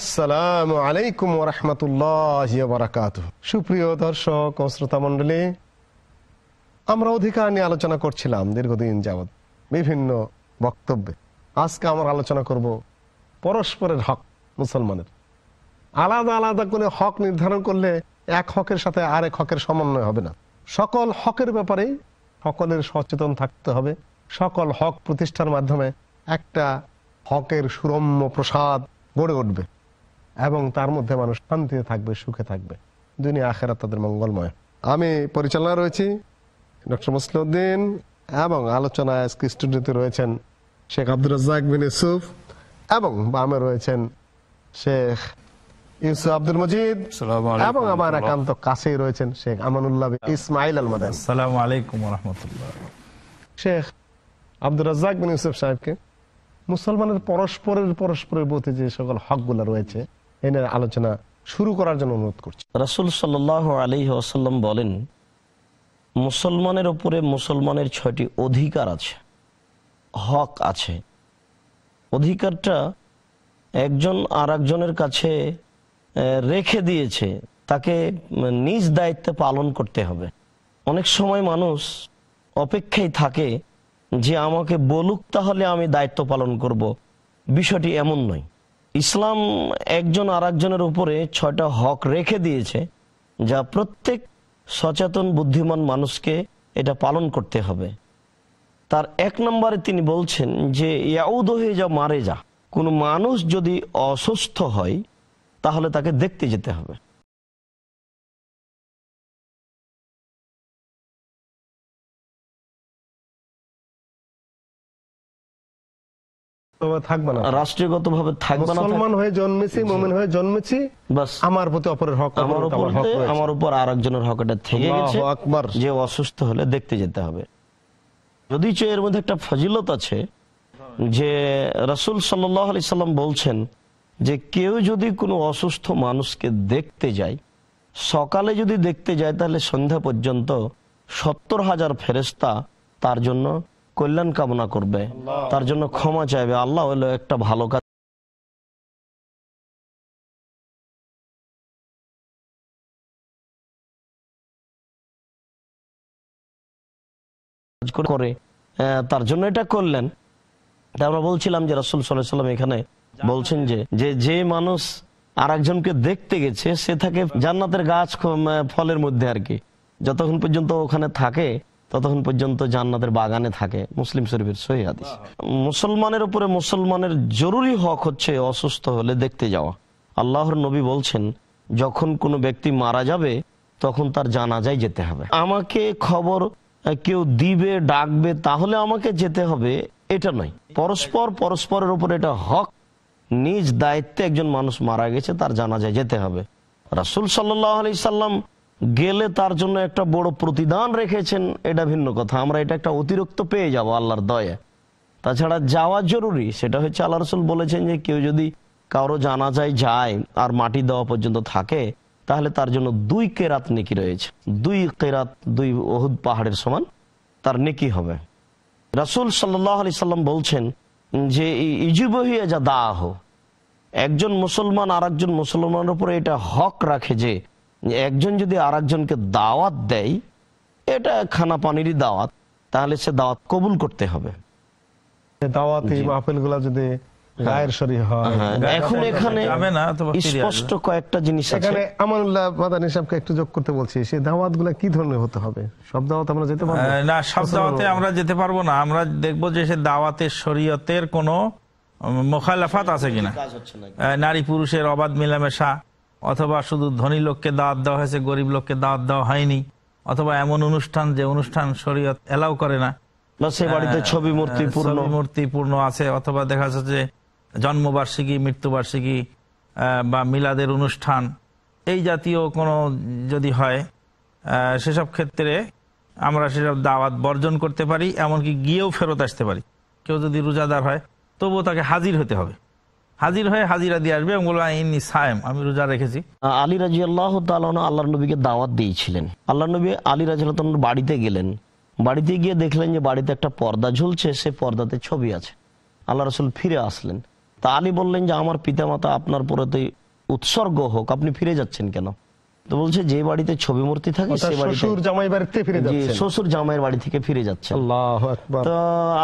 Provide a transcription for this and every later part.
আসসালামু আলাইকুম রহমতুল্লাহ বারাকাত সুপ্রিয় দর্শক ও শ্রোতা আমরা অধিকার নিয়ে আলোচনা করছিলাম দীর্ঘদিন যাবৎ বিভিন্ন বক্তব্যে। আজকে আমরা আলোচনা করব পরস্পরের হক, মুসলমানের। আলাদা আলাদা করে হক নির্ধারণ করলে এক হকের সাথে আরেক হকের সমন্বয় হবে না। সকল হকের ব্যাপারে সকলের সচেতন থাকতে হবে। সকল হক প্রতিষ্ঠার মাধ্যমে একটা হকের সুরম্য প্রসাদ গড়ে উঠবে। এবং তার মধ্যে মানুষ শান্তিতে থাকবে সুখে থাকবে। দুনিয়া আখেরা তাদের মঙ্গলময়। আমি পরিচালনা রয়েছি ডক্টর মুসলিউদ্দিন এবং আলোচনায় আজকে স্টুডিওতে রয়েছেন শেখ আব্দুর রাজ্জাক বিন ইউসুফ এবং বামে রয়েছেন শেখ ইউসুফ আব্দুল মজিদ এবং আমার একান্ত কাছেই রয়েছেন শেখ আমানুল্লাহ ইসমাইল আল মাদান আসসালামু আলাইকুম রহমতুল্লাহ। শেখ আব্দুর রাজ্জাক বিন ইউসুফ সাহেবকে মুসলমানের পরস্পরের পরস্পরের প্রতি যে সকল হকগুলো রয়েছে এ নিয়ে আলোচনা শুরু করার জন্য অনুরোধ করছি। রাসুল সাল্লাহ আলী আসাল্লাম বলেন, মুসলমানের ওপরে মুসলমানের ছয়টি অধিকার আছে, হক আছে। অধিকারটা একজন আর একজনের কাছে রেখে দিয়েছে, তাকে নিজ দায়িত্বে পালন করতে হবে। অনেক সময় মানুষ অপেক্ষায় থাকে যে, আমাকে বলুক তাহলে আমি দায়িত্ব পালন করব। বিষয়টি এমন নয়। ইসলাম একজন আর একজনের উপরে ছয়টা হক রেখে দিয়েছে, যা প্রত্যেক সচেতন, বুদ্ধিমান মানুষকে এটা পালন করতে হবে। তার এক নম্বরে তিনি বলছেন যে, ইয়াউদ হয়ে যা মারে যা, কোনো মানুষ যদি অসুস্থ হয়, তাহলে তাকে দেখতে যেতে হবে। থাকবে না। রাষ্ট্রীয়গতভাবে থাকবে না মুসলমান হয়ে জন্মেছি মোমেন হয়ে জন্মেছি বাস। আমার প্রতি অপরের হক আমার উপর আমার উপর আর হক এটা থেকে গেছে। আকবার। যে অসুস্থ হলে দেখতে যেতে হবে। যদি এর মধ্যে একটা ফজিলত আছে যে রসুল সাল্লাম বলছেন যে কেউ যদি কোনো অসুস্থ মানুষকে দেখতে যায় সকালে যদি দেখতে যায় তাহলে সন্ধ্যা পর্যন্ত সত্তর হাজার ফেরেস্তা তার জন্য কল্যাণ কামনা করবে। তার জন্য ক্ষমা চাইবে। আল্লাহ হলো একটা ভালো কাজ। করে- তার জন্য এটা করলেন। আমরা বলছিলাম যে রাসুল সাল্লাম এখানে বলছেন যে যে যে মানুষ আর একজনকে দেখতে গেছে, সে থাকে জান্নাতের গাছ, ফলের মধ্যে আর কি। যতক্ষণ পর্যন্ত ওখানে থাকে ততক্ষণ পর্যন্ত জান্নাতের বাগানে থাকে মুসলিম শরীফের সহি হাদিস। মুসলমানের উপরে মুসলমানের জরুরি হক হচ্ছে অসুস্থ হলে দেখতে যাওয়া। আল্লাহর নবী বলছেন, যখন কোনো ব্যক্তি মারা যাবে, তখন তার জানাজায় যেতে হবে। আমাকে খবর কেউ দিবে, ডাকবে, তাহলে আমাকে যেতে হবে, এটা নয়। পরস্পর পরস্পরের উপর এটা হক। নিজ দায়িত্বে একজন মানুষ মারা গেছে, তার জানাজায় যেতে হবে। রাসুল সাল্লাহ আলি সাল্লাম গেলে তার জন্য একটা বড় প্রতিদান রেখেছেন, এটা ভিন্ন কথা। আমরা এটা একটা অতিরিক্ত পেয়ে যাব আল্লাহর দয়া। তাছাড়া যাওয়া জরুরি, সেটা হচ্ছে আল্লাহ রসুল বলেছেন যে কেউ যদি কারও জানা যায় যায় আর মাটি দেওয়া পর্যন্ত থাকে, তাহলে তার জন্য দুই কেরাত নেকি রয়েছে। দুই কেরাত দুই ওহুদ পাহাড়ের সমান তার নেকি হবে। রাসুল সাল্লাহ আলি সাল্লাম বলছেন যে ইজুবহিয়া যা দাহ। একজন মুসলমান আর একজন মুসলমানের উপরে এটা হক রাখে যে একজন যদি আর একজনকে দাওয়াত দেয় এটা খানা পানিরই দাওয়াত তাহলে সে দাওয়াত কবুল করতে হবে। দাওয়াতি যদি হয়। হ্যাঁ, এখন এখানে যাবে না, অথবা ফিরে আসবে। স্পষ্ট কয়েকটা জিনিস এখানে আমানুল্লাহ মাদানী সাহেবকে একটু যোগ করতে বলছি সেই দাওয়াতগুলা কি ধরনের হতে হবে? সব দাওয়াত আমরা যেতে পারব? না সব দাওয়াতে আমরা যেতে পারব না। আমরা দেখব যে সে দাওয়াতের শরীয়তের কোনো মোখালাফাত আছে কিনা। নারী পুরুষের অবাধ মেলামেশা। অথবা শুধু ধনী লোককে দাওয়াত দেওয়া হয়েছে গরিব লোককে দাওয়াত দেওয়া হয়নি অথবা এমন অনুষ্ঠান যে অনুষ্ঠান শরীয়ত এলাও করে না। সে বাড়িতে ছবি মূর্তি পূর্ণ। মূর্তি পূর্ণ আছে অথবা দেখা যাচ্ছে যে জন্মবার্ষিকী মৃত্যুবার্ষিকী বা মিলাদের অনুষ্ঠান এই জাতীয় কোনো যদি হয় সেসব ক্ষেত্রে আমরা সেসব দাওয়াত বর্জন করতে পারি এমনকি গিয়েও ফেরত আসতে পারি। কেউ যদি রোজাদার হয় তবুও তাকে হাজির হতে হবে। হাজির হয়ে হাজিরা দিয়ে আসবে এবং বলব সায়েম, আমি রোজা রেখেছি। আলী রাজি আল্লাহ আল্লাহ নবীকে দাওয়াত দিয়েছিলেন। আল্লাহ নবী আলী রাজি বাড়িতে গেলেন। বাড়িতে গিয়ে দেখলেন যে বাড়িতে একটা পর্দা ঝুলছে, সে পর্দাতে ছবি আছে। আল্লাহ রসুল ফিরে আসলেন। তা আলী বললেন যে, আমার পিতামাতা আপনার প্রতি উৎসর্গ হোক, আপনি ফিরে যাচ্ছেন কেন? তো বলছে যে বাড়িতে ছবি মূর্তি থাকে সে বাড়িতে শ্বশুর জামাই বাড়িতে ফিরে যাচ্ছে শ্বশুর জামাইয়ের বাড়ি থেকে ফিরে যাচ্ছেন। আল্লাহ আকবার। তো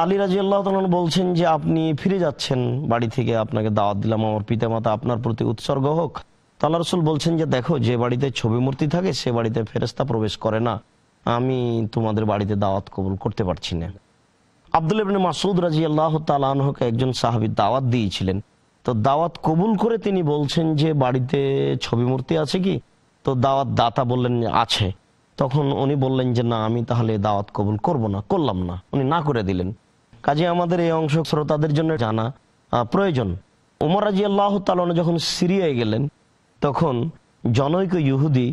আলী রাজি আল্লাহ বলছেন যে আপনি ফিরে যাচ্ছেন বাড়ি থেকে আপনাকে দাওয়াত দিলাম আমার পিতামাতা আপনার প্রতি উৎসর্গ হোক। তাল্লা রসুল বলছেন যে দেখো যে বাড়িতে ছবি মূর্তি থাকে সে বাড়িতে ফেরেস্তা প্রবেশ করে না। আমি তোমাদের বাড়িতে দাওয়াত কবুল করতে পারছি না। আব্দুল ইবনে মাসুদ রাজি আল্লাহ তালকে একজন সাহাবি দাওয়াত দিয়েছিলেন। তো দাওয়াত কবুল করে তিনি বলছেন যে বাড়িতে ছবি মূর্তি আছে কি? তো দাওয়াত দাতা বললেন, আছে। তখন উনি বললেন যে, না, আমি তাহলে দাওয়াত কবুল করব না, করলাম না। উনি না করে দিলেন। কাজে আমাদের এই অংশ শ্রোতাদের জন্য জানা প্রয়োজন। উমর রাজি আল্লাহ তালন যখন সিরিয়ায় গেলেন, তখন জনৈক ইহুদি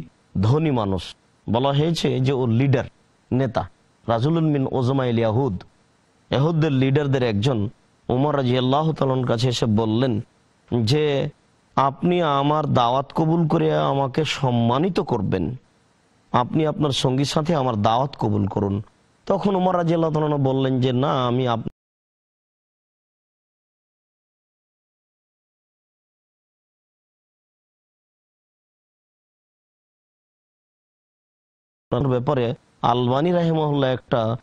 ধনী মানুষ, বলা হয়েছে যে ও লিডার, নেতা রাজুলুল মিন ওজমাইল ইয়াহুদ। এহুদের লিডারদের একজন উমর রাজি আল্লাহ তালন কাছে এসে বললেন যে আপনি আমার দাওয়াত কবুল করে আমাকে সম্মানিত করবেন। আপনি আপনার সঙ্গীর সাথে আমার দাওয়াত কবুল করুন। তখন উমর রাজি আল্লাহ তালন বললেন যে, না, আমি আপ- আপনার ব্যাপারে আলবানী রাহেমহল্লা একটা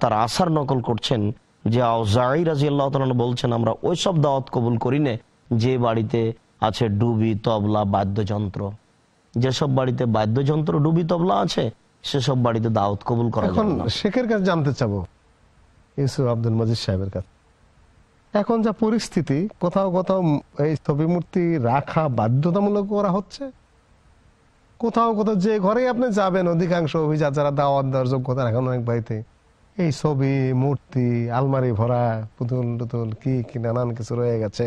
তার আসার নকল করছেন যে আউজাই রাজি আল্লাহ বলছেন, আমরা ওইসব দাওয়াত কবুল করি না, যে বাড়িতে আছে ডুবি তবলা বাদ্যযন্ত্র। যেসব বাড়িতে বাদ্যযন্ত্র ডুবি তবলা আছে সেসব বাড়িতে দাওয়াত কবুল করা এখন শেখের কাছে জানতে চাবো ইউসুফ আব্দুল মজিদ সাহেবের কাছে। এখন যা পরিস্থিতি কোথাও কোথাও এই ছবি মূর্তি রাখা বাধ্যতামূলক করা হচ্ছে। কোথাও কোথাও যে ঘরে আপনি যাবেন অধিকাংশ অভিজাত যারা দাওয়াত দেওয়ার যোগ্যতা রাখেন অনেক বাড়িতে এই ছবি মূর্তি আলমারি ভরা পুতুল টুতুল কি কি নানান কিছু রয়ে গেছে।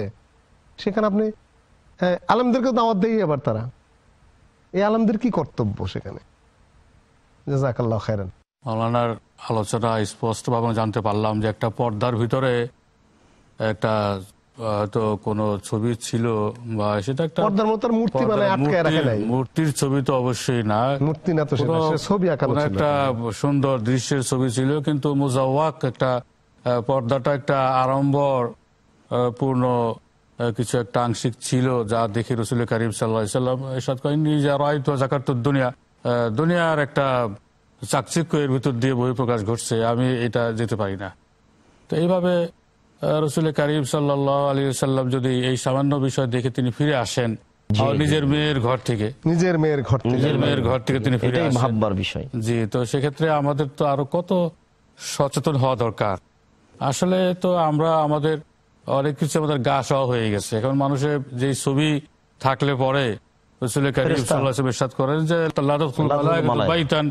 সেখানে আপনি আলেমদেরকে দাওয়াত দেই এবার তারা। এই আলমদের কি কর্তব্য সেখানে? জাজাকাল্লাহ মৌলানার আলোচনা স্পষ্টভাবে জানতে পারলাম যে একটা পর্দার ভিতরে একটা হয়তো কোনো ছবি ছিল বা সেটা একটা পর্দার মতো মূর্তি রাখে মূর্তির- নাই। মূর্তির ছবি তো অবশ্যই না। মূর্তি না তো সেটা ছবি কোনো ছিল একটা সুন্দর দৃশ্যের ছবি ছিল কিন্তু মুজাওয়াক একটা পর্দাটা একটা আড়ম্বর পূর্ণ কিছু একটা আংশিক ছিল যা দেখে রসুল করিম সাল্লাম এসাদ করেন নিজে রায় তো জাকাত দুনিয়া। দুনিয়ার একটা চাকচিক্য এর ভিতর দিয়ে বহিঃপ্রকাশ ঘটছে আমি এটা যেতে পারি না। তো এইভাবে রসুল করিম সাল্লাহ আলী সাল্লাম যদি এই সামান্য বিষয় দেখে তিনি ফিরে আসেন নিজের মেয়ের ঘর থেকে নিজের মেয়ের ঘর নিজের মেয়ের ঘর থেকে তিনি ফিরে ভাববার বিষয়। জি তো সেক্ষেত্রে আমাদের তো আরও কত সচেতন হওয়া দরকার। আসলে তো আমরা আমাদের অনেক কিছু আমাদের গা সহ হয়ে গেছে। এখন মানুষের যে ছবি থাকলে পরে রসুল করিম সাল্লাহ ইরশাদ করেন যে লা তাদখুল মালাইকাতুল মালাইকাতু বাইতান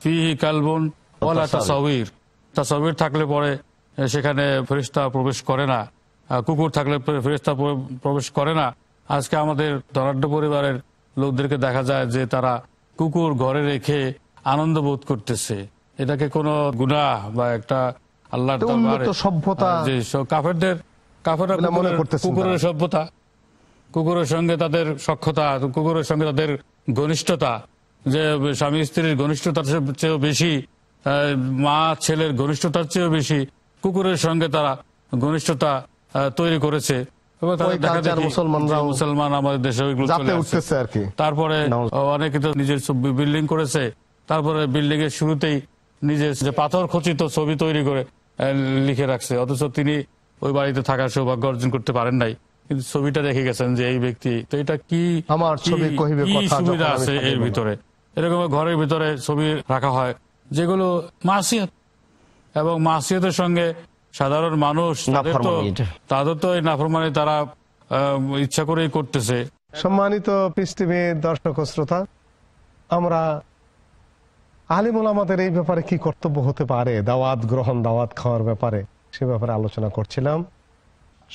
ফিহি কালবুন ওয়ালা তাসাউইর তাসাউইর থাকলে পরে সেখানে ফেরেশতা প্রবেশ করে না। কুকুর থাকলে ফেরেশতা প্রবেশ করে না। আজকে আমাদের ধনাঢ্য পরিবারের লোকদেরকে দেখা যায় যে তারা কুকুর ঘরে রেখে আনন্দ বোধ করতেছে। এটাকে কোনো গুনাহ বা একটা দরবারে সভ্যতা। কাফেরদের কাফেররা মনে কুকুরের- কুকুরের সভ্যতা কুকুরের সঙ্গে তাদের সক্ষতা কুকুরের সঙ্গে তাদের ঘনিষ্ঠতা যে স্বামী স্ত্রীর ঘনিষ্ঠতার চেয়েও বেশি মা ছেলের ঘনিষ্ঠতার চেয়েও বেশি কুকুরের সঙ্গে তারা ঘনিষ্ঠতা তৈরি করেছে। মুসলমান আমাদের দেশে তারপরে অনেকে তো নিজের বিল্ডিং করেছে তারপরে বিল্ডিং এর শুরুতেই নিজের যে পাথর খচিত ছবি তৈরি করে লিখে রাখছে। অথচ তিনি ওই বাড়িতে থাকার সৌভাগ্য অর্জন করতে পারেন নাই। কিন্তু ছবিটা দেখে গেছেন যে এই ব্যক্তি তো এটা কি আমার ছবি কহিবে কথা সুবিধা আছে এর ভিতরে? এরকম ঘরের ভিতরে ছবি রাখা হয় যেগুলো মাসিয়াত এবং মাসিয়তের সঙ্গে সাধারণ মানুষ তাদের তো নাফরমানি। তাদের তো এই নাফরমানি তারা আহ, ইচ্ছা করেই করতেছে। সম্মানিত টিভির দর্শক শ্রোতা আমরা আলিমুল আমাদের এই ব্যাপারে কি কর্তব্য হতে পারে? দাওয়াত গ্রহণ দাওয়াত খাওয়ার ব্যাপারে। সে ব্যাপারে আলোচনা করছিলাম।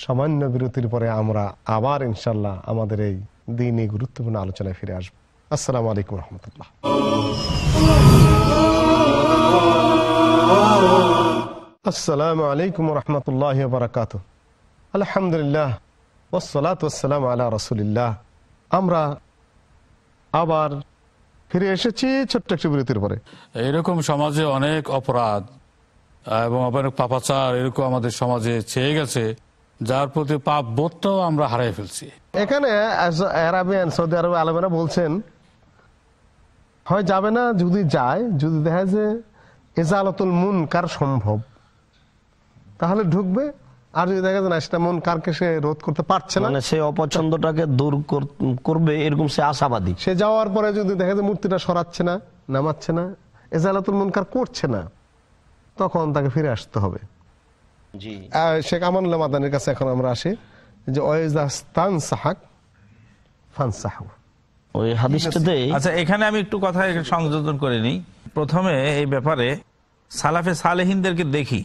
সামান্য বিরতির পরে আমরা আবার ইনশাল্লাহ আমাদের এই দিনই গুরুত্বপূর্ণ আলোচনায় ফিরে আসব। আসসালামু আলাইকুম রহমতুল্লাহ। আসসালামু আলাইকুম রহমতুল্লাহ বারাকাত। আলহামদুলিল্লাহ ওসলাত ওসালাম আলা রসুলিল্লাহ। আমরা আবার ফিরে এসেছি ছোট্ট একটি বিরতির পরে। এরকম সমাজে অনেক অপরাধ এবং অনেক পাপাচার এরকম আমাদের সমাজে ছেয়ে গেছে যার প্রতি পাপ বোধটাও আমরা হারাই ফেলছি। এখানে আরবিয়ান সৌদি আরব আলমেরা বলছেন হয় যাবে না যদি যায় যদি দেখা যে এজালতুল মুন কার সম্ভব? তাহলে ঢুকবে আর যদি দেখা যায় না সেটা মন কারকে সে রোধ করতে পারছে না। মানে সে অপছন্দটাকে দূর কর- করবে এরকম সে আশাবাদী। সে যাওয়ার পরে যদি দেখা যায় মূর্তিটা সরাচ্ছে না নামাচ্ছে না এজালাতুল মুনকার করছে না? তখন তাকে ফিরে আসতে হবে। শেখ আমানুল্লাহ মাদানের কাছে এখন আমরা আসি যে ওয়েজাস্তান সাহাক ফান ওই হাদিসটাতে আচ্ছা এখানে আমি একটু কথা সংযোজন করে নিই। প্রথমে এই ব্যাপারে সালাফে সালেহিনদেরকে দেখি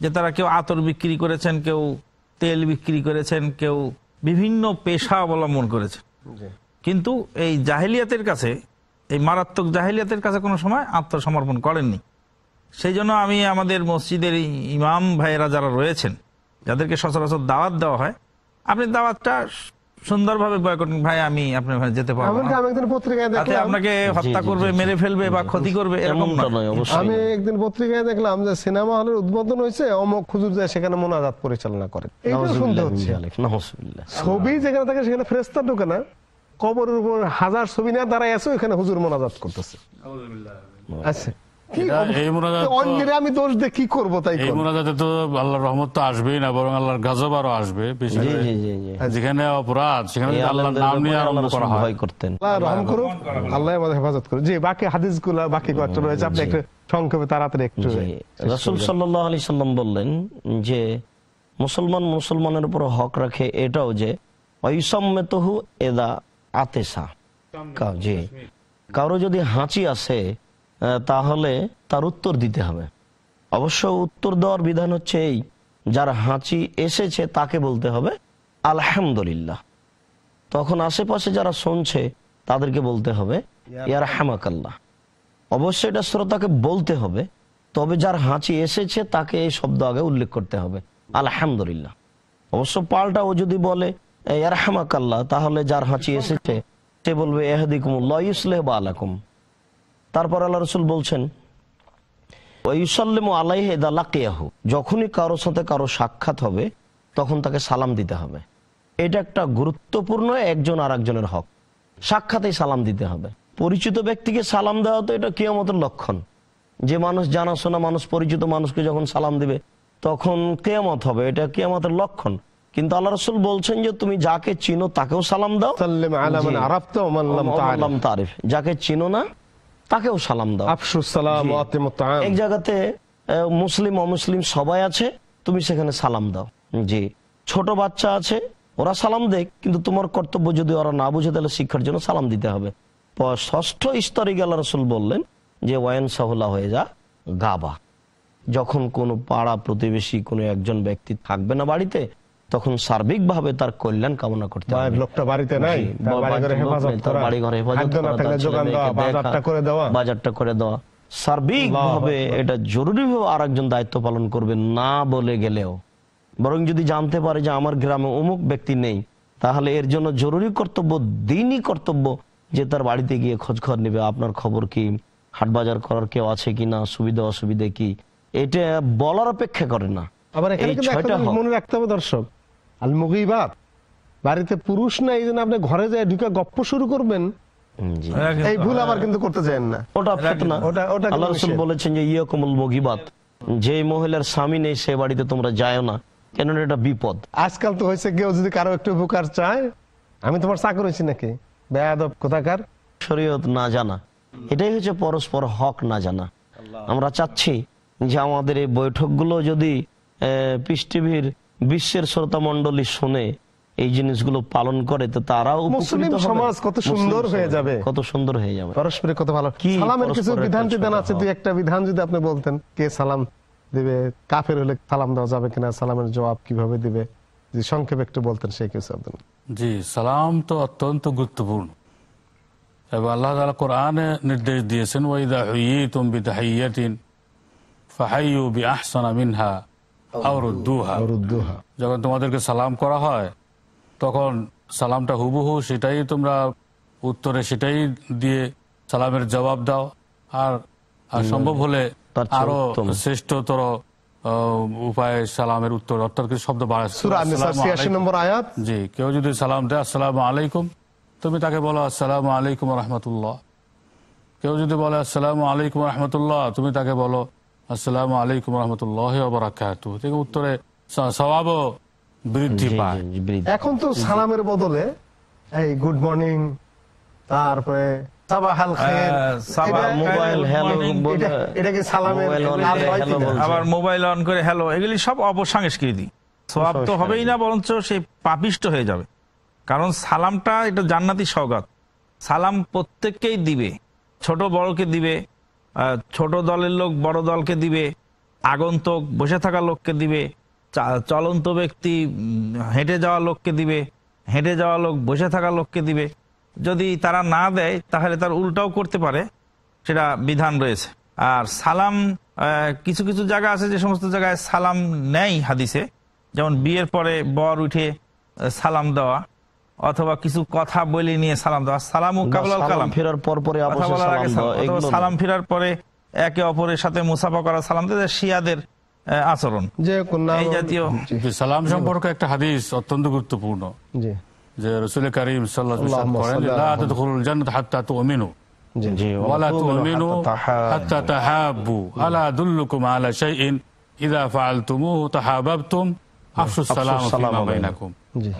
যে তারা কেউ আতর বিক্রি করেছেন কেউ তেল বিক্রি করেছেন কেউ বিভিন্ন পেশা অবলম্বন করেছেন। কিন্তু এই জাহিলিয়াতের কাছে এই মারাত্মক জাহিলিয়াতের কাছে কোনো সময় আত্মসমর্পণ করেননি। সেই জন্য আমি আমাদের মসজিদের এই ইমাম ভাইয়েরা যারা রয়েছেন যাদেরকে সচরাচর দাওয়াত দেওয়া হয় আপনি দাওয়াতটা সুন্দরভাবে বয় করুন। ভাই আমি আপনার ওখানে যেতে পারব এমনকি না। আমি একদিন পত্রিকায় তাতে আপনাকে হত্যা করবে। মেরে ফেলবে বা ক্ষতি করবে এরকম আমি একদিন পত্রিকায় দেখলাম যে সিনেমা হলের উদ্বোধন হয়েছে অমক খুজুর যায় সেখানে মোনাজাত পরিচালনা করে। এইটা শুনতে হচ্ছে। যালিক, নাউজুবিল্লাহ। ছবি যেখানে থাকে সেখানে ফেরেস্তা ঢোকে না কবরের উপর হাজার ছবি নিয়ে দাঁড়ায় আছে ওখানে হুজুর মোনাজাত করতেছে। আচ্ছা কি এটা- অবস্থা? এই মোনাজাত তো- অন্যের আমি দোষ দিয়ে কি করব তাই এই মোনাজাতে তো আল্লাহর রহমত তো আসবেই না বরং আল্লাহর গাজব আরও আসবে বেশি জি করে। জি জি। জি যেখানে অপরাধ সেখানে আল্লাহর নাম নিয়ে আরম্ভ করা হয়। করতেন। আল্লাহ রহম করুন আল্লাহ আমাদের হেফাজত করুন জি বাকি হাদিসগুলা বাকি কয়েকটা রয়েছে আপনি একটু সংক্ষেপে তাড়াতাড়ি একটু রাসুল সাল্লাহ আলি সাল্লাম বললেন যে মুসলমান মুসলমানের উপর হক রাখে এটাও যে ঐসম্মেতহু এদা আতেসা। জি। কারও যদি হাঁচি আসে আহ, তাহলে তার উত্তর দিতে হবে। অবশ্য উত্তর দেওয়ার বিধান হচ্ছে এই যার হাঁচি এসেছে তাকে বলতে হবে আলহামদুলিল্লাহ। তখন আশেপাশে যারা শুনছে তাদেরকে বলতে হবে ইয়ার হামাকাল্লাহ। অবশ্যই এটা শ্রোতাকে বলতে হবে তবে যার হাঁচি এসেছে তাকে এই শব্দ আগে উল্লেখ করতে হবে আলহামদুলিল্লাহ। অবশ্য পাল্টা ও যদি বলে আল্লাহ তাহলে যার হাঁচি এসেছে সে বলবে এহাদিকুমুল্লাহ ইসলেহ বা আলাকুম তারপর আল্লাহ রসুল বলছেন ওয়ুসাল্লিমু আলাইহ লাকিয়াহু। যখনই কারোর সাথে কারও সাক্ষাৎ হবে তখন তাকে সালাম দিতে হবে। এটা একটা গুরুত্বপূর্ণ একজন আর একজনের হক। সাক্ষাতেই সালাম দিতে হবে। পরিচিত ব্যক্তিকে সালাম দেওয়া তো এটা কেয়ামতের লক্ষণ। যে মানুষ জানাশোনা মানুষ পরিচিত মানুষকে যখন সালাম দিবে তখন কেয়ামত হবে এটা কেয়ামতের লক্ষণ। কিন্তু আল্লাহ রসুল বলছেন যে তুমি যাকে চিনো তাকেও সালাম দাও। যাকে চিনো না তাকেও সালাম দাও। আফশুস সালাম ওয়া আতিমুত তাআম। এক জায়গাতে মুসলিম অমুসলিম সবাই আছে তুমি সেখানে সালাম দাও। জি। ছোট বাচ্চা আছে ওরা সালাম দেয় কিন্তু তোমার কর্তব্য যদি ওরা না বুঝে তাহলে শিক্ষার জন্য সালাম দিতে হবে। ষষ্ঠ স্তরে গেল রসুল বললেন যে ওয়ান সাহুল্লাহ হয়ে যা গাবা। যখন কোনো পাড়া প্রতিবেশী কোনো একজন ব্যক্তি থাকবে না বাড়িতে তখন সার্বিকভাবে তার কল্যাণ কামনা করতে হবে। লোকটা বাড়িতে নাই তার বাড়ি ঘরে হেফাজত করা বাজারটা করে দেওয়া। সার্বিক ভাবে এটা জরুরি ভাবে আর একজন দায়িত্ব পালন করবে না বলে গেলেও। বরং যদি জানতে পারে যে আমার গ্রামে অমুক ব্যক্তি নেই তাহলে এর জন্য জরুরি কর্তব্য দিনই কর্তব্য যে তার বাড়িতে গিয়ে খোঁজ খবর নেবে আপনার খবর কি হাট বাজার করার কেউ আছে কি না সুবিধা অসুবিধা কি এটা বলার অপেক্ষা করে না। আবার এখানে মনে রাখতে হবে দর্শক আল মুগিবাত বাড়িতে পুরুষ না এই জন্য আপনি ঘরে যায় ঢুকে গপ্প শুরু করবেন। এই ভুল আবার কিন্তু করতে চান না। ওটা ফেতনা ওটা- ওটা আল্লাহ রসুল। বলেছেন যে ইয়কমুল মগিবাত যে মহিলার স্বামী নেই সে বাড়িতে তোমরা যাও না। কেন এটা বিপদ। আজকাল তো হয়েছে কেউ যদি কারও একটু উপকার চায় আমি তোমার চাকর হয়েছি নাকি? বেয়াদব কোথাকার? শরীয়ত না জানা। এটাই হচ্ছে পরস্পর হক না জানা। আমরা চাচ্ছি যে আমাদের এই বৈঠকগুলো যদি পিস টিভির বিশ্বের শ্রোতা মন্ডলী শুনে এই জিনিসগুলো পালন করে তো তারাও মুসলিম সমাজ কত সুন্দর হয়ে যাবে। কত সুন্দর হয়ে যাবে। পারস্পরিক কত ভালো। কি সালামের কিছু বিধান টিধান আছে। দুই একটা বিধান যদি আপনি বলতেন কে সালাম দিবে কাফের হলে সালাম দেওয়া যাবে কিনা সালামের জবাব কীভাবে দিবে? যে সংক্ষেপে একটু বলতেন সেই কিছু আব্দুল জি সালাম তো অত্যন্ত গুরুত্বপূর্ণ। এবং আল্লাহ তাআলা কোরআনে নির্দেশ দিয়েছেন ওয়াইদা হুইয়িতুম বিতাহিয়াতিন ফাহাইয়ু বিআহসানা মিনহা। আও রুদ্দুহা রুদ্দুহা যখন তোমাদেরকে সালাম করা হয় তখন সালামটা হুবহু সেটাই তোমরা উত্তরে সেটাই দিয়ে সালামের জবাব দাও। আর আর সম্ভব হলে আরও শ্রেষ্ঠতর উপায়ে সালামের উত্তর। অর্থাৎ শব্দ বাড়ায়? সূরা আন-নিসা আসসালামু 86 আলাইকুম। নম্বর আয়াত। জি কেউ যদি সালাম দেয় আসসালামু আলাইকুম তুমি তাকে বলো আসসালামু আলাইকুম রহমতুল্লাহ। কেউ যদি বলে আসসালামু আলাইকুম রহমতুল্লাহ তুমি তাকে বলো আসসালামু আলাইকুম রহমতুল্লাহ বারাকাতু থেকে উত্তরে স্বভাব বৃদ্ধি পায়। এখন তো সালামের বদলে এই গুড মর্নিং তারপরে। আবার মোবাইল অন করে হ্যালো এগুলি সব অপসংস্কৃতি। সব তো হবেই না বরঞ্চ সে পাপিষ্ট হয়ে যাবে। কারণ সালামটা এটা জান্নাতি সৌগাত সালাম প্রত্যেককেই দিবে ছোট বড়কে দিবে ছোট দলের লোক বড় দলকে দিবে, আগন্তক বসে থাকা লোককে দিবে চলন্ত ব্যক্তি হেঁটে যাওয়া লোককে দিবে, হেঁটে যাওয়া লোক বসে থাকা লোককে দিবে। যদি তারা না দেয়, তাহলে তার উল্টাও করতে পারে, সেটা বিধান রয়েছে। আর সালাম কিছু কিছু জায়গা আছে যে সমস্ত জায়গায় সালাম নেই হাদিসে, যেমন বিয়ের পরে বর উঠে সালাম দেওয়া। অথবা কিছু কথা বলে নিয়ে সালাম দেওয়া সালাম কালাম। ফেরার পর পরে কথা বলার সালাম ফেরার পরে একে অপরের সাথে মুসাফা করা সালাম দেওয়া শিয়াদের আচরণ। যে কন্যা এই জাতীয় সালাম সম্পর্কে একটা হাদিস অত্যন্ত গুরুত্বপূর্ণ। জি। যে রসুল করিম সাল্লাল্লাহু আলাইহি ওয়াসাল্লাম আল্লাহুম্মা করেন সাল্লি লা আলা তাদখুলুল জান্নাত হাত্তা তুমিনু।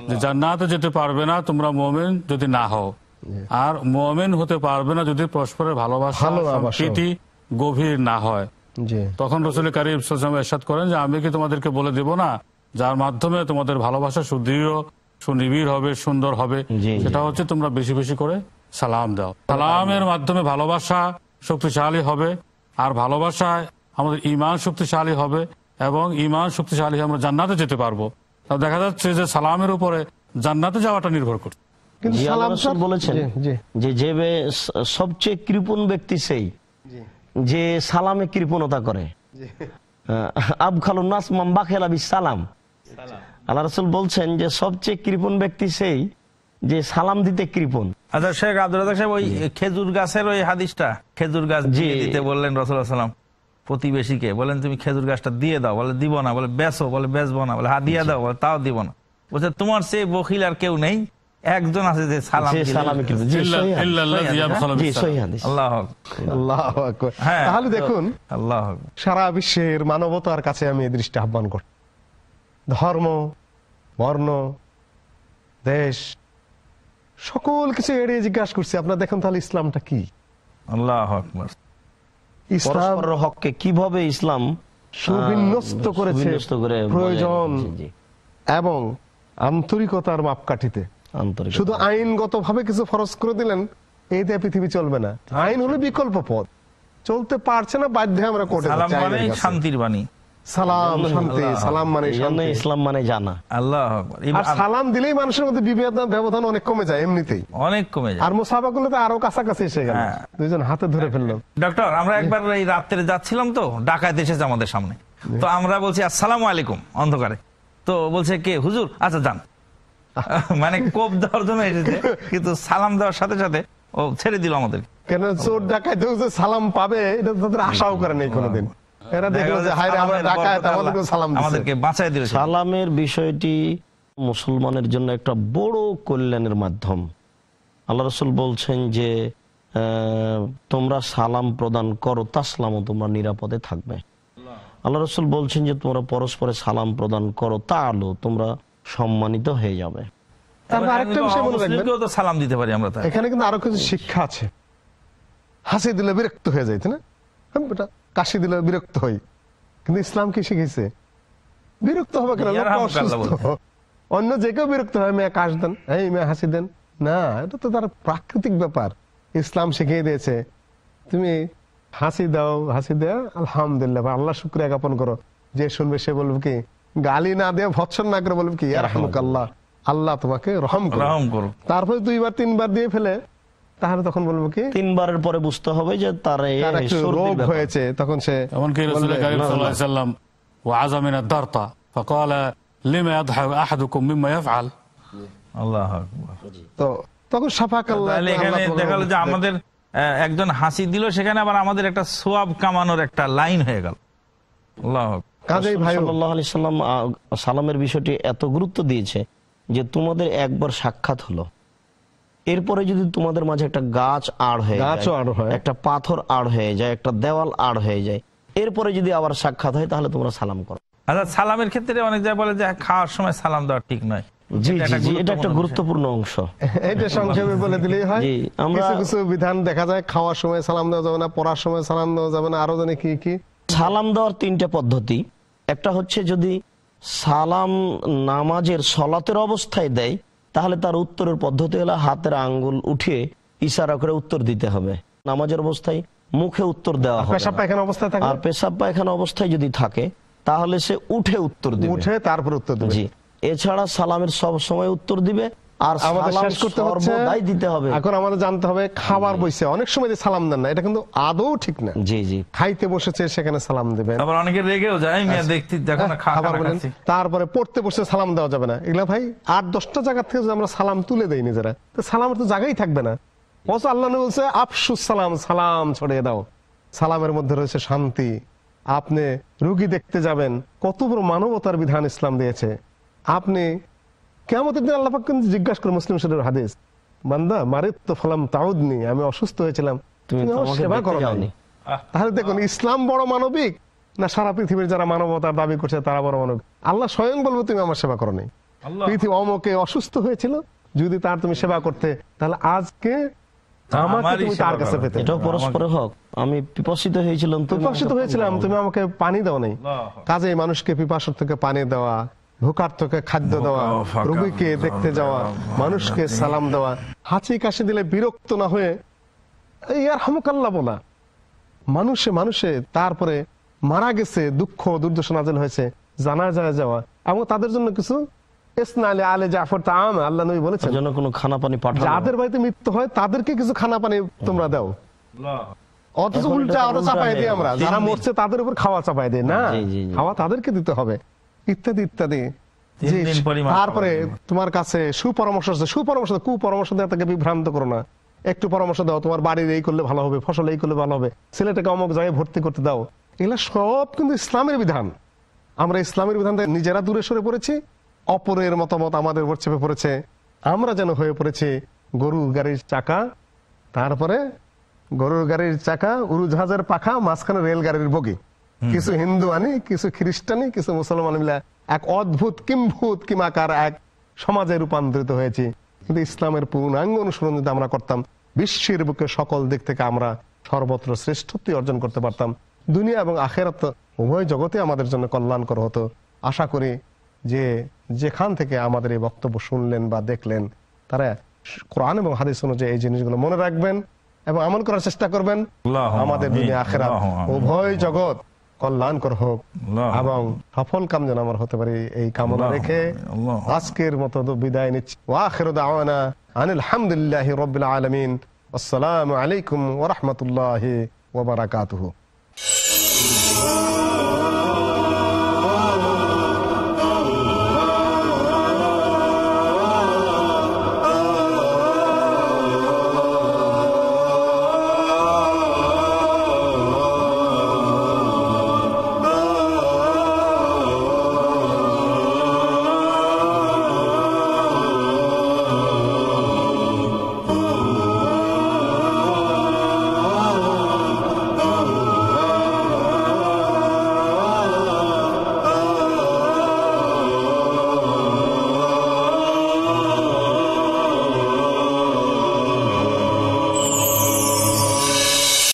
যে জান্নাতে যেতে পারবে না তোমরা মুমিন যদি না হও। আর মুমিন হতে পারবে না যদি পরস্পরের ভালোবাসা। গভীর না হয়। তখন রসুল করিম এরশাদ করেন যে আমি কি তোমাদেরকে বলে দেব না? যার মাধ্যমে তোমাদের ভালোবাসা সুদৃঢ় সুনিবিড় হবে সুন্দর হবে। সেটা হচ্ছে তোমরা বেশি বেশি করে সালাম দাও। সালামের মাধ্যমে ভালোবাসা শক্তিশালী হবে আর ভালোবাসায় আমাদের ইমান শক্তিশালী হবে এবং ইমান শক্তিশালী আমরা জান্নাতে যেতে পারব। দেখা যাচ্ছে যে সালামের উপরে জান্নাতে যাওয়াটা নির্ভর করছে। সালাম বলেছেন যে যে সবচেয়ে কৃপণ ব্যক্তি সেই যে সালামে কৃপণতা করে। আব খালু নাস মাম্বা খেলাবি সালাম। আল্লাহ রসুল বলছেন যে সবচেয়ে কৃপণ ব্যক্তি সেই যে সালাম দিতে কৃপণ। আচ্ছা শেখ আব্দুল সাহেব ওই খেজুর গাছের ওই হাদিসটা খেজুর গাছ। দিতে বললেন রসুল্লাহ সাল্লাম প্রতিবেশীকে বলেন তুমি খেজুর গাছটা দিয়ে দাও বলে দিব না বলে বেসো বলে বেচবো না বলে হা দিয়ে দাও বলে তাও দিব না। বলছে তোমার সে বকিল আর কেউ নেই একজন আছে যে সালাম যে দিলে- সালামে কৃপণ জি ইল্লা- সহি হাদিস। ইল্লাল্লাযী ইয়াবখালু জি বিসসালাম। সহি হাদিস। আল্লাহ আল্লাহ আকবার। হ্যাঁ। তাহলে দেখুন আল্লাহ সারা বিশ্বের মানবতার কাছে আমি এই দৃষ্টি আহ্বান করি ধর্ম বর্ণ দেশ সকল কিছু এড়িয়ে জিজ্ঞাসা করছি আপনার দেখুন তাহলে ইসলামটা কি? আল্লাহ আকবার। ইসলাম হককে কীভাবে ইসলাম সুবিন্যস্ত করেছে প্রয়োজন এবং আন্তরিকতার মাপকাঠিতে। আন্তরিক শুধু আইনগত ভাবে কিছু ফরজ করে দিলেন এই দিয়ে পৃথিবী চলবে না। আইন হলো বিকল্প পথ। চলতে পারছে না বাধ্য হয়ে আমরা যাচ্ছি। মানে। শান্তির বাণী। সালাম শান্তি সালাম মানে শান্তি। ইসলাম মানে জানা। আল্লাহ আর সালাম দিলেই মানুষের মধ্যে বিভেদ ব্যবধান অনেক কমে যায় এমনিতেই। অনেক কমে যায়। আর মুসাফা করলে তো আরও কাছাকাছি এসে গেল। হ্যাঁ। দুইজন হাতে ধরে ফেলল। ডক্টর আমরা একবার এই রাত্রে যাচ্ছিলাম তো ডাকাত এসেছে আমাদের সামনে। তো আমরা বলছি আসসালামু আলাইকুম অন্ধকারে। তো বলছে কে? হুজুর? আচ্ছা যান। মানে কোপ দেওয়ার জন্য এসেছে কিন্তু সালাম দেওয়ার সাথে সাথে ও ছেড়ে দিল আমাদের কেন? চোর ডাকাইতে সালাম পাবে এটা তো তাদের আশাও করে নেই কোনোদিন। এরা দেখল যে হায় আমরা ডাকাত আমাদেরকে সালাম আমাদেরকে বাঁচাই দিল সালামের বিষয়টি মুসলমানের জন্য একটা বড় কল্যাণের মাধ্যম। আল্লাহ রসুল বলছেন যে তোমরা সালাম প্রদান করো তাসলামও তোমরা নিরাপদে থাকবে। আল্লাহ রসুল বলছেন যে তোমরা পরস্পরে সালাম প্রদান করো তা আলো তোমরা সম্মানিত হয়ে যাবে। তারপর আরেকটা বিষয় মনে রাখবেন। মুসলিমকেও তো সালাম দিতে পারি আমরা এখানে কিন্তু আরও কিছু শিক্ষা আছে। হাসি দিলে বিরক্ত হয়ে যাইতে না? হ্যাঁ, কাশি দিলে বিরক্ত হই। কিন্তু ইসলাম কি শিখেছে? বিরক্ত হবে কেন? অন্য যে কেউ বিরক্ত হয় মেয়ে কাশ দেন। এই মেয়ে হাসি দেন। না এটা তো তার প্রাকৃতিক ব্যাপার। ইসলাম শিখিয়ে দিয়েছে। তুমি হাসি দাও হাসি দেও আলহামদুলিল্লাহ আল্লাহ শুক্রিয়া জ্ঞাপন করো। যে শুনবে সে বলবে কি গালি না দিয়ে ভৎসন না করে বলবে কি আল্লাহ আল্লাহ তোমাকে রহম করো তারপরে দুইবার তিনবার দিয়ে ফেলে তাহলে তখন বলবো কি তিনবারের পরে বুঝতে হবে যে তার এই তার একটু সর্দির রোগ ব্যাপার। হয়েছে তখন সে এমনকি রসুল বলবে, করিম না, সাল্লাল্লাহু না। আলাইহি সাল্লাম وعز من الدرطة فقال لما يضحك أحدكم مما يفعل আল্লাহ আকবার তো তখন সাফাক আল্লাহ তাহলে এখানে আল্লাহ দেখা গেলো যে আমাদের আহ, একজন হাসি দিল সেখানে আবার আমাদের একটা সোয়াব কামানোর একটা লাইন হয়ে গেল আল্লাহ আকবার। কাজেই ভাই সাল্লাহ আলি সাল্লাম আহ, সালামের বিষয়টি এত গুরুত্ব দিয়েছে যে তোমাদের একবার সাক্ষাৎ হলো এরপরে যদি তোমাদের মাঝে একটা গাছ আড় হয়ে গাছও আড় হয়। একটা পাথর আড় হয়ে যায় একটা দেওয়াল আড় হয়ে যায় এরপরে যদি আবার সাক্ষাৎ হয় তাহলে তোমরা সালাম করো। আচ্ছা সালামের ক্ষেত্রে অনেক জায়গায় বলে যে খাওয়ার সময় সালাম দেওয়া ঠিক নয়। জি এটা জি একটা জি এটা একটা গুরুত্বপূর্ণ গুরুত্বপূর্ণ অংশ। এইটা সংক্ষেপে বলে দিলেই হয়। আমরা- কিছু কিছু বিধান দেখা যায় খাওয়ার সময় সালাম দেওয়া যাবে না পড়ার সময় সালাম দেওয়া যাবে না আরও জানি কি কি? সালাম দেওয়ার তিনটা পদ্ধতি। একটা হচ্ছে যদি সালাম নামাজের সলাতের অবস্থায় দেয় তাহলে তার উত্তরের পদ্ধতি হলো হাতের আঙ্গুল উঠিয়ে ইশারা করে উত্তর দিতে হবে। নামাজের অবস্থায় মুখে উত্তর দেওয়া হবে আর পেশাব পায়খানা অবস্থায় যদি থাকে তাহলে সে উঠে উত্তর দিবে। উঠে তারপর উত্তর দিবে। জি। এছাড়া সালামের সব সময় উত্তর দিবে আর আমাদের শেষ করতে হচ্ছে দিতে হবে। এখন আমাদের জানতে হবে খাবার বইছে। অনেক সময় যে সালাম দেন না এটা কিন্তু আদৌ ঠিক না। জি জি। খাইতে বসেছে সেখানে সালাম দেবেন আবার অনেকে রেগেও যায় মিয়া দেখতে দেখো না খাবার বলেন। তারপরে পড়তে বসে সালাম দেওয়া যাবে না। এগুলা ভাই আট দশটা জায়গা থেকে যদি আমরা সালাম তুলে দেই নিজেরা তো সালামের তো জায়গাই থাকবে না। অথচ আল্লাহ বলছে আফসুস সালাম সালাম ছড়িয়ে দাও। সালামের মধ্যে রয়েছে শান্তি। আপনি রুগী দেখতে যাবেন। কত বড় মানবতার বিধান ইসলাম দিয়েছে। আপনি কেমন দিন আল্লাহ কিন্তু জিজ্ঞাসা করে মুসলিম শরীর হাদিস বান্দা মারিত তো ফলাম তাউদনি আমি অসুস্থ হয়েছিলাম তুমি তুমি আমার সেবা করো তাহলে দেখুন ইসলাম বড় মানবিক না সারা পৃথিবীর যারা মানবতার দাবি করছে তারা বড় মানবিক আল্লাহ স্বয়ং বলব তুমি আমার সেবা করো আল্লাহ। পৃথিবী অমকে অসুস্থ হয়েছিল যদি তার তুমি সেবা করতে তাহলে আজকে আমাকে আমারই তুমি সেবা তার কাছে করো। পেতে এটাও পরস্পরে হক আমি পিপাসিত হয়েছিলাম তুমি আমাকে পানি দাও। তুমি আমাকে পানি দাও নাই। কাজে মানুষকে পিপাসর থেকে পানি দেওয়া খাদ্য দেওয়া রোগীকে দেখতে যাওয়া মানুষকে সালাম দেওয়া হাঁচি কাশি দিলে বিরক্ত না হয়ে ইয়ার হামুকাল্লা বলা। মানুষে মানুষে তারপরে মারা গেছে দুঃখ দুর্দশা নাজেল হয়েছে জানা যায় যাওয়া। এবং তাদের জন্য কিছু আলে জাফর তাম আল্লাহ নবী বলেছেন তার জন্য কোনো খানা পানি যাদের বাড়িতে মৃত্যু হয় তাদেরকে কিছু খানা পানি তোমরা দাও। অথচ উল্টা আরও চাপাই দিই আমরা। যারা মরছে তাদের উপর খাওয়া চাপাই দিই না। খাওয়া তাদেরকে দিতে হবে। ইত্যাদি ইত্যাদি। তারপরে তোমার কাছে সুপরামর্শ আছে। সুপরামর্শ কুপরামর্শ দেওয়া তাকে বিভ্রান্ত করো না। একটু পরামর্শ দাও তোমার বাড়ির এই করলে ভালো হবে ফসল এই করলে ভালো হবে ছেলেটাকে অমুক জায়গায় ভর্তি করতে দাও। এগুলো সব কিন্তু ইসলামের বিধান। আমরা ইসলামের বিধান নিজেরা দূরে সরে পড়েছি অপরের মতামত আমাদের উপর চেপে পড়েছে। আমরা যেন হয়ে পড়েছি গরু গাড়ির চাকা তারপরে গরুর গাড়ির চাকা উড়োজাহাজের পাখা মাঝখানে রেলগাড়ির বগি। কিছু হিন্দু আনি কিছু খ্রিস্টানি কিছু মুসলমান মিলে এক অদ্ভুত কিম্ভূত কিমাকার এক সমাজে রূপান্তরিত হয়েছি। কিন্তু ইসলামের পূর্ণাঙ্গ অনুসরণ যদি আমরা করতাম বিশ্বের বুকে সকল দিক থেকে আমরা সর্বত্র শ্রেষ্ঠত্ব অর্জন করতে পারতাম। দুনিয়া এবং আখেরাত উভয় জগতে আমাদের জন্য কল্যাণকর হতো। আশা করি যে যেখান থেকে আমাদের এই বক্তব্য শুনলেন বা দেখলেন তারা কোরআন এবং হাদিস অনুযায়ী এই জিনিসগুলো মনে রাখবেন এবং আমল করার চেষ্টা করবেন। আমাদের দুনিয়া আখেরাত উভয় জগৎ কল্যাণকর হোক এবং সফল কাম যেন আমার হতে পারি এই কামনা রেখে আজকের মতো বিদায় নিচ্ছি। ওয়াখের দাওয়ানা আনিল হামদুলিল্লাহি রাব্বিল আলমিন। আসসালামু আলাইকুম ওরহমতুল্লাহ রাহমাতুল্লাহি ওয়া বারাকাতুহু।